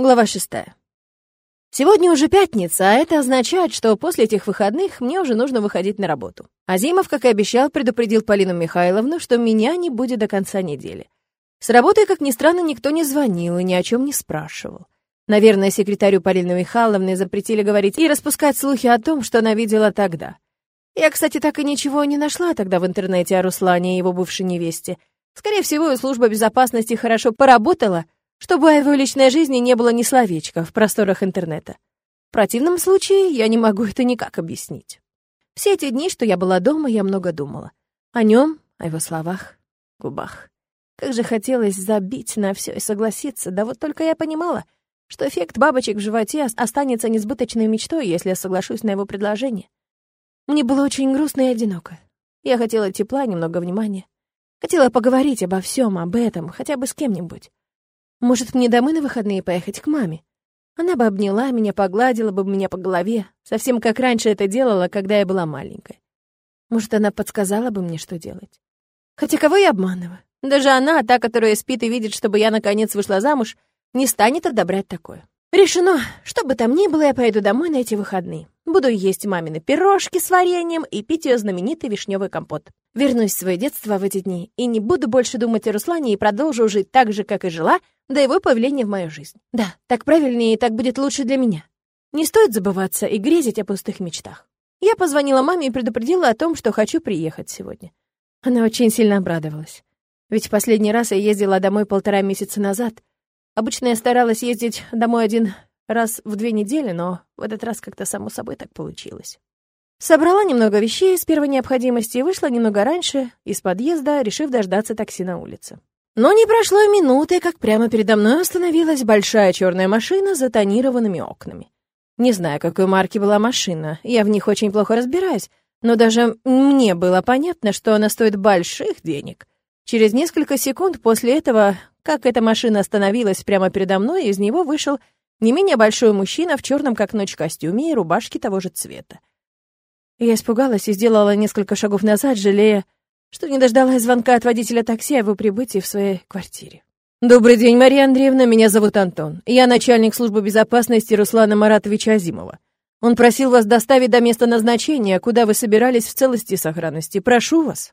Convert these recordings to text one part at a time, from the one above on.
Глава шестая. Сегодня уже пятница, а это означает, что после этих выходных мне уже нужно выходить на работу. Азимов, как и обещал, предупредил Полину Михайловну, что меня не будет до конца недели. С работы, как ни странно, никто не звонил и ни о чем не спрашивал. Наверное, секретарю Полины Михайловны запретили говорить и распускать слухи о том, что она видела тогда. Я, кстати, так и ничего не нашла тогда в интернете о Руслане и его бывшей невесте. Скорее всего, служба безопасности хорошо поработала — чтобы о его личной жизни не было ни словечка в просторах интернета. В противном случае я не могу это никак объяснить. Все эти дни, что я была дома, я много думала. О нем, о его словах, губах. Как же хотелось забить на все и согласиться, да вот только я понимала, что эффект бабочек в животе останется несбыточной мечтой, если я соглашусь на его предложение. Мне было очень грустно и одиноко. Я хотела тепла, немного внимания. Хотела поговорить обо всем, об этом, хотя бы с кем-нибудь. Может, мне домой на выходные поехать к маме? Она бы обняла меня, погладила бы меня по голове, совсем как раньше это делала, когда я была маленькой. Может, она подсказала бы мне, что делать. Хотя кого я обманываю? Даже она, та, которая спит и видит, чтобы я наконец вышла замуж, не станет одобрять такое. Решено, что бы там ни было, я поеду домой на эти выходные. Буду есть мамины пирожки с вареньем и пить ее знаменитый вишневый компот. Вернусь в свое детство в эти дни и не буду больше думать о Руслане и продолжу жить так же, как и жила, до его появления в мою жизнь. Да, так правильнее и так будет лучше для меня. Не стоит забываться и грезить о пустых мечтах. Я позвонила маме и предупредила о том, что хочу приехать сегодня. Она очень сильно обрадовалась. Ведь в последний раз я ездила домой полтора месяца назад. Обычно я старалась ездить домой один раз в две недели, но в этот раз как-то само собой так получилось. Собрала немного вещей из первой необходимости и вышла немного раньше из подъезда, решив дождаться такси на улице. Но не прошло и минуты, как прямо передо мной остановилась большая черная машина с затонированными окнами. Не знаю, какой марки была машина, я в них очень плохо разбираюсь, но даже мне было понятно, что она стоит больших денег. Через несколько секунд после этого, как эта машина остановилась прямо передо мной, из него вышел не менее большой мужчина в черном как ночь костюме и рубашке того же цвета. Я испугалась и сделала несколько шагов назад, жалея, что не дождалась звонка от водителя такси о его прибытии в своей квартире. «Добрый день, Мария Андреевна, меня зовут Антон. Я начальник службы безопасности Руслана Маратовича Азимова. Он просил вас доставить до места назначения, куда вы собирались в целости и сохранности. Прошу вас».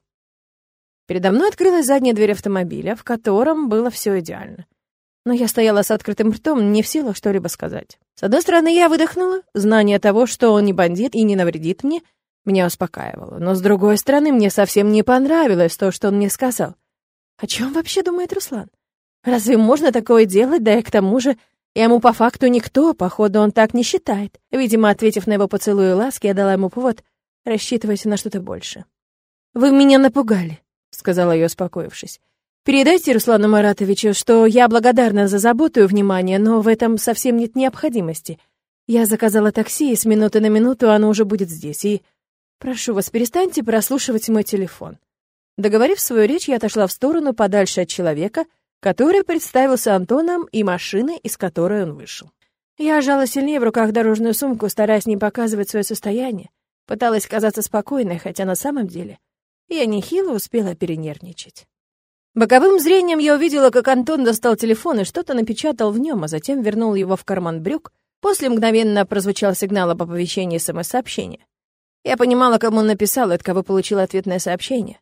Передо мной открылась задняя дверь автомобиля, в котором было все идеально но я стояла с открытым ртом, не в силах что-либо сказать. С одной стороны, я выдохнула. Знание того, что он не бандит и не навредит мне, меня успокаивало. Но с другой стороны, мне совсем не понравилось то, что он мне сказал. О чем вообще думает Руслан? Разве можно такое делать, да и к тому же ему по факту никто, походу, он так не считает. Видимо, ответив на его поцелуй и ласки, я дала ему повод, рассчитываясь на что-то больше. «Вы меня напугали», — сказала я, успокоившись. Передайте Руслану Маратовичу, что я благодарна за заботу и внимание, но в этом совсем нет необходимости. Я заказала такси, и с минуты на минуту оно уже будет здесь, и... Прошу вас, перестаньте прослушивать мой телефон». Договорив свою речь, я отошла в сторону подальше от человека, который представился Антоном и машины, из которой он вышел. Я жала сильнее в руках дорожную сумку, стараясь не показывать свое состояние. Пыталась казаться спокойной, хотя на самом деле я нехило успела перенервничать. Боковым зрением я увидела, как Антон достал телефон и что-то напечатал в нем, а затем вернул его в карман брюк. После мгновенно прозвучал сигнал об оповещении СМС-сообщения. Я понимала, кому он написал и от кого получил ответное сообщение.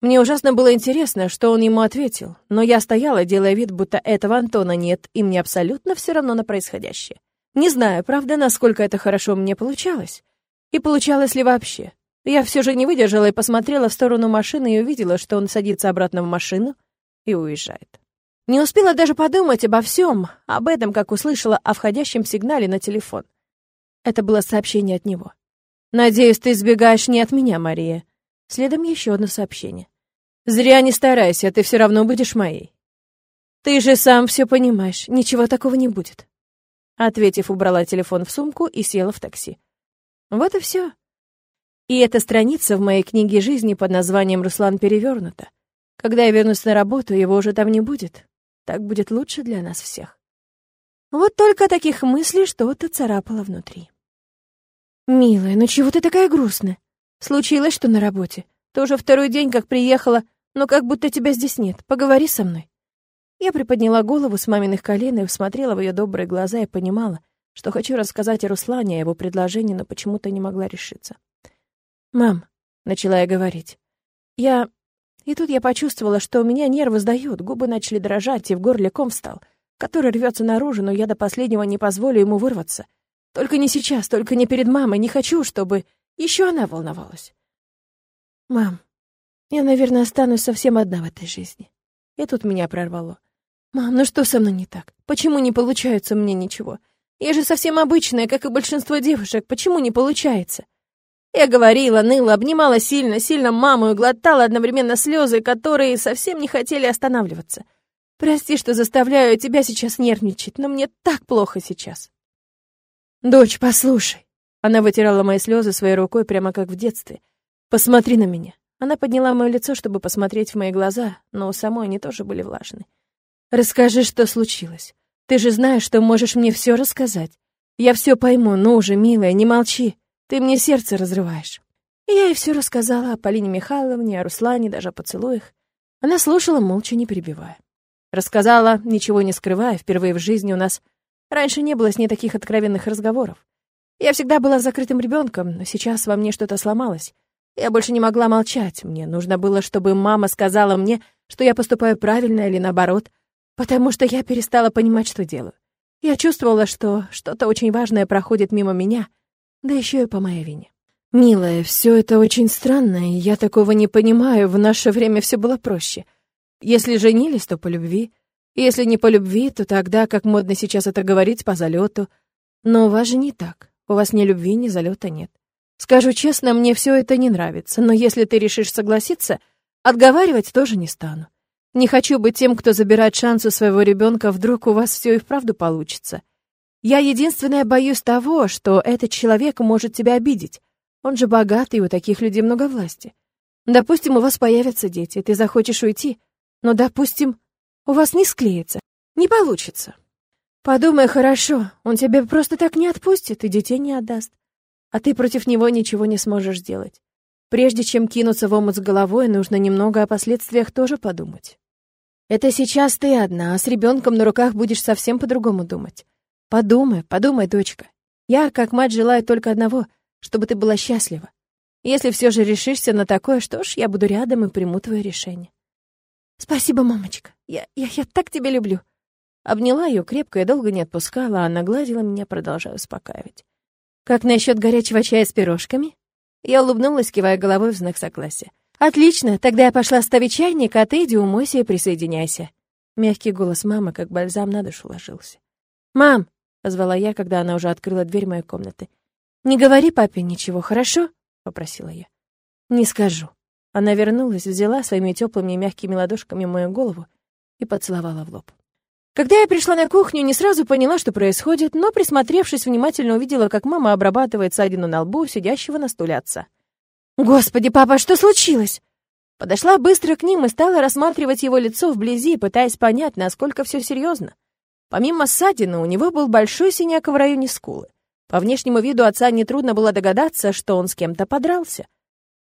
Мне ужасно было интересно, что он ему ответил, но я стояла, делая вид, будто этого Антона нет, и мне абсолютно все равно на происходящее. Не знаю, правда, насколько это хорошо мне получалось. И получалось ли вообще. Я все же не выдержала и посмотрела в сторону машины и увидела, что он садится обратно в машину и уезжает. Не успела даже подумать обо всем, об этом, как услышала о входящем сигнале на телефон. Это было сообщение от него. «Надеюсь, ты избегаешь не от меня, Мария». Следом еще одно сообщение. «Зря не старайся, ты все равно будешь моей». «Ты же сам все понимаешь, ничего такого не будет». Ответив, убрала телефон в сумку и села в такси. Вот и все. И эта страница в моей книге жизни под названием «Руслан перевернута». Когда я вернусь на работу, его уже там не будет. Так будет лучше для нас всех. Вот только таких мыслей что-то царапало внутри. «Милая, ну чего ты такая грустная? Случилось что на работе? Ты уже второй день как приехала, но как будто тебя здесь нет. Поговори со мной». Я приподняла голову с маминых колен и всмотрела в ее добрые глаза и понимала, что хочу рассказать о Руслане, о его предложении, но почему-то не могла решиться. «Мам», — начала я говорить, — «я...» И тут я почувствовала, что у меня нервы сдают, губы начали дрожать, и в горле ком встал, который рвется наружу, но я до последнего не позволю ему вырваться. Только не сейчас, только не перед мамой, не хочу, чтобы еще она волновалась. «Мам, я, наверное, останусь совсем одна в этой жизни». И тут меня прорвало. «Мам, ну что со мной не так? Почему не получается мне ничего? Я же совсем обычная, как и большинство девушек. Почему не получается?» Я говорила, ныла, обнимала сильно, сильно маму и глотала одновременно слезы, которые совсем не хотели останавливаться. Прости, что заставляю тебя сейчас нервничать, но мне так плохо сейчас. Дочь, послушай. Она вытирала мои слезы своей рукой, прямо как в детстве. Посмотри на меня. Она подняла мое лицо, чтобы посмотреть в мои глаза, но у самой они тоже были влажны. Расскажи, что случилось. Ты же знаешь, что можешь мне все рассказать. Я все пойму, ну уже, милая, не молчи. Ты мне сердце разрываешь». Я ей все рассказала о Полине Михайловне, о Руслане, даже о поцелуях. Она слушала, молча не перебивая. Рассказала, ничего не скрывая, впервые в жизни у нас раньше не было с ней таких откровенных разговоров. Я всегда была закрытым ребенком, но сейчас во мне что-то сломалось. Я больше не могла молчать. Мне нужно было, чтобы мама сказала мне, что я поступаю правильно или наоборот, потому что я перестала понимать, что делаю. Я чувствовала, что что-то очень важное проходит мимо меня, да еще и по моей вине. «Милая, все это очень странно, и я такого не понимаю, в наше время все было проще. Если женились, то по любви. Если не по любви, то тогда, как модно сейчас это говорить, по залету. Но у вас же не так. У вас ни любви, ни залета нет. Скажу честно, мне все это не нравится, но если ты решишь согласиться, отговаривать тоже не стану. Не хочу быть тем, кто забирает шанс у своего ребенка, вдруг у вас все и вправду получится. Я единственное боюсь того, что этот человек может тебя обидеть. Он же богатый, и у таких людей много власти. Допустим, у вас появятся дети, ты захочешь уйти, но, допустим, у вас не склеится, не получится. Подумай хорошо, он тебя просто так не отпустит и детей не отдаст. А ты против него ничего не сможешь сделать. Прежде чем кинуться в омут с головой, нужно немного о последствиях тоже подумать. Это сейчас ты одна, а с ребенком на руках будешь совсем по-другому думать. Подумай, подумай, дочка. Я, как мать, желаю только одного, чтобы ты была счастлива. Если все же решишься на такое, что ж, я буду рядом и приму твое решение. Спасибо, мамочка. Я, я, я так тебя люблю. Обняла ее крепко и долго не отпускала, а она гладила меня, продолжая успокаивать. Как насчет горячего чая с пирожками? Я улыбнулась, кивая головой в знак согласия. «Отлично, тогда я пошла ставить чайник, а ты иди умойся и присоединяйся». Мягкий голос мамы, как бальзам на душу ложился. «Мам, — позвала я, когда она уже открыла дверь моей комнаты. «Не говори папе ничего, хорошо?» — попросила я. «Не скажу». Она вернулась, взяла своими теплыми и мягкими ладошками мою голову и поцеловала в лоб. Когда я пришла на кухню, не сразу поняла, что происходит, но, присмотревшись, внимательно увидела, как мама обрабатывает ссадину на лбу сидящего на стуле отца. «Господи, папа, что случилось?» Подошла быстро к ним и стала рассматривать его лицо вблизи, пытаясь понять, насколько все серьезно. Помимо ссадины, у него был большой синяк в районе скулы. По внешнему виду отца нетрудно было догадаться, что он с кем-то подрался.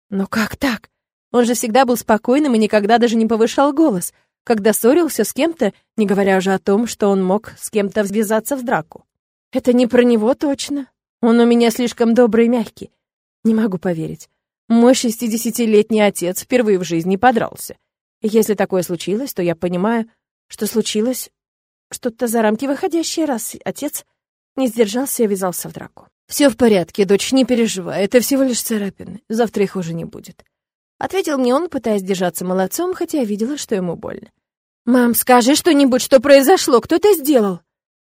Но как так? Он же всегда был спокойным и никогда даже не повышал голос, когда ссорился с кем-то, не говоря уже о том, что он мог с кем-то ввязаться в драку. Это не про него точно. Он у меня слишком добрый и мягкий. Не могу поверить. Мой шестидесятилетний отец впервые в жизни подрался. Если такое случилось, то я понимаю, что случилось что-то за рамки выходящее, раз отец не сдержался и ввязался в драку. «Все в порядке, дочь, не переживай, это всего лишь царапины, завтра их уже не будет». Ответил мне он, пытаясь держаться молодцом, хотя я видела, что ему больно. «Мам, скажи что-нибудь, что произошло, кто это сделал?»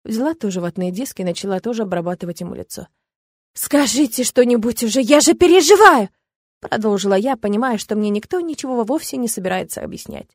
Взяла тоже ватные диски и начала тоже обрабатывать ему лицо. «Скажите что-нибудь уже, я же переживаю!» Продолжила я, понимая, что мне никто ничего вовсе не собирается объяснять.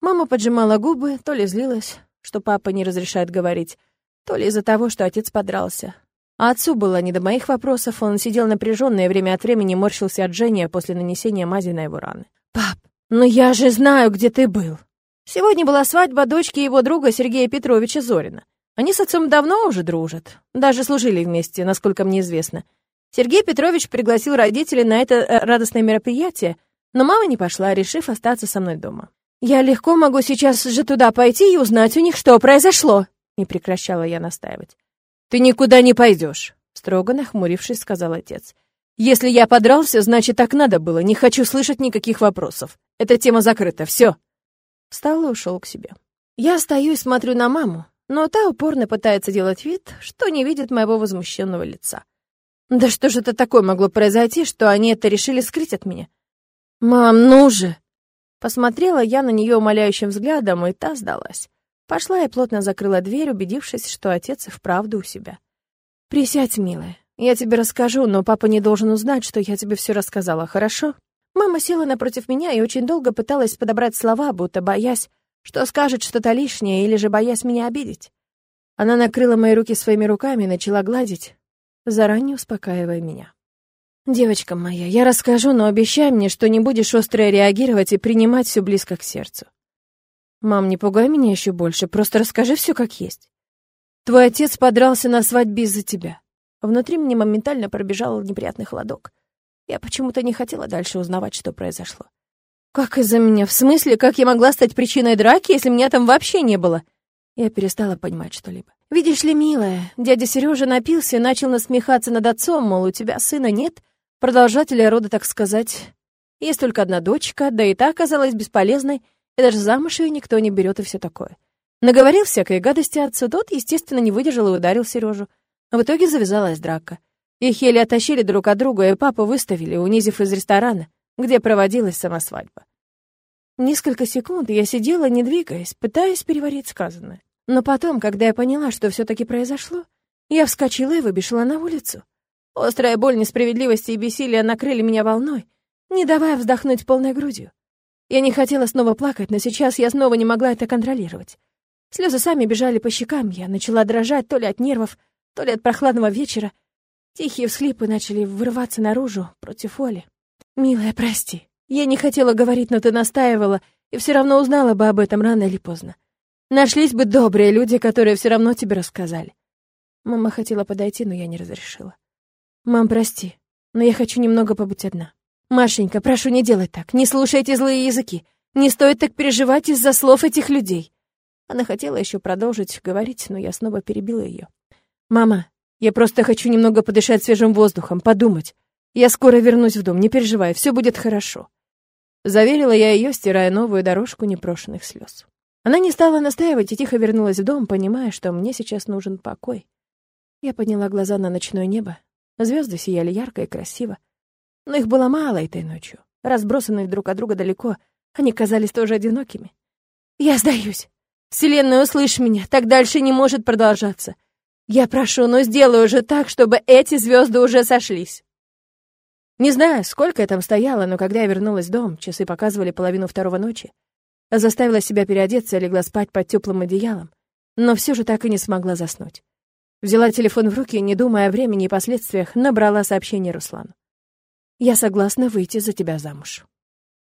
Мама поджимала губы, то ли злилась, что папа не разрешает говорить, то ли из-за того, что отец подрался. А отцу было не до моих вопросов, он сидел напряженно и время от времени морщился от жжения после нанесения мази на его раны. «Пап, ну я же знаю, где ты был!» Сегодня была свадьба дочки его друга Сергея Петровича Зорина. Они с отцом давно уже дружат, даже служили вместе, насколько мне известно. Сергей Петрович пригласил родителей на это э, радостное мероприятие, но мама не пошла, решив остаться со мной дома. «Я легко могу сейчас же туда пойти и узнать у них, что произошло», — не прекращала я настаивать. «Ты никуда не пойдешь», — строго нахмурившись, сказал отец. «Если я подрался, значит, так надо было. Не хочу слышать никаких вопросов. Эта тема закрыта. Все». Встал и ушел к себе. Я стою и смотрю на маму, но та упорно пытается делать вид, что не видит моего возмущенного лица. Да что же это такое могло произойти, что они это решили скрыть от меня? «Мам, ну же!» Посмотрела я на нее умоляющим взглядом, и та сдалась. Пошла и плотно закрыла дверь, убедившись, что отец и вправду у себя. «Присядь, милая. Я тебе расскажу, но папа не должен узнать, что я тебе все рассказала, хорошо?» Мама села напротив меня и очень долго пыталась подобрать слова, будто боясь, что скажет что-то лишнее или же боясь меня обидеть. Она накрыла мои руки своими руками и начала гладить, заранее успокаивая меня. «Девочка моя, я расскажу, но обещай мне, что не будешь остро реагировать и принимать все близко к сердцу. Мам, не пугай меня еще больше, просто расскажи все как есть. Твой отец подрался на свадьбе из-за тебя. Внутри мне моментально пробежал неприятный холодок. Я почему-то не хотела дальше узнавать, что произошло. Как из-за меня? В смысле, как я могла стать причиной драки, если меня там вообще не было? Я перестала понимать что-либо. Видишь ли, милая, дядя Сережа напился и начал насмехаться над отцом, мол, у тебя сына нет, продолжателя рода, так сказать. Есть только одна дочка, да и та оказалась бесполезной, и даже замуж ее никто не берет и все такое. Наговорил всякой гадости отцу, тот, естественно, не выдержал и ударил Сережу. В итоге завязалась драка. Их еле оттащили друг от друга, и папу выставили, унизив из ресторана, где проводилась сама свадьба. Несколько секунд я сидела, не двигаясь, пытаясь переварить сказанное. Но потом, когда я поняла, что все таки произошло, я вскочила и выбежала на улицу. Острая боль несправедливости и бессилия накрыли меня волной, не давая вздохнуть полной грудью. Я не хотела снова плакать, но сейчас я снова не могла это контролировать. Слезы сами бежали по щекам, я начала дрожать то ли от нервов, то ли от прохладного вечера. Тихие всхлипы начали вырываться наружу против воли. «Милая, прости. Я не хотела говорить, но ты настаивала, и все равно узнала бы об этом рано или поздно. Нашлись бы добрые люди, которые все равно тебе рассказали». Мама хотела подойти, но я не разрешила. «Мам, прости, но я хочу немного побыть одна. Машенька, прошу, не делай так. Не слушайте злые языки. Не стоит так переживать из-за слов этих людей. Она хотела еще продолжить говорить, но я снова перебила ее. Мама, я просто хочу немного подышать свежим воздухом, подумать. Я скоро вернусь в дом, не переживай, все будет хорошо. Заверила я ее, стирая новую дорожку непрошенных слез. Она не стала настаивать и тихо вернулась в дом, понимая, что мне сейчас нужен покой. Я подняла глаза на ночное небо. Звезды сияли ярко и красиво. Но их было мало этой ночью. Разбросанные друг от друга далеко, они казались тоже одинокими. «Я сдаюсь. Вселенная, услышь меня, так дальше не может продолжаться. Я прошу, но сделай уже так, чтобы эти звезды уже сошлись». Не знаю, сколько я там стояла, но когда я вернулась в дом, часы показывали половину второго ночи. Заставила себя переодеться и легла спать под теплым одеялом, но все же так и не смогла заснуть. Взяла телефон в руки не думая о времени и последствиях, набрала сообщение Руслану. Я согласна выйти за тебя замуж.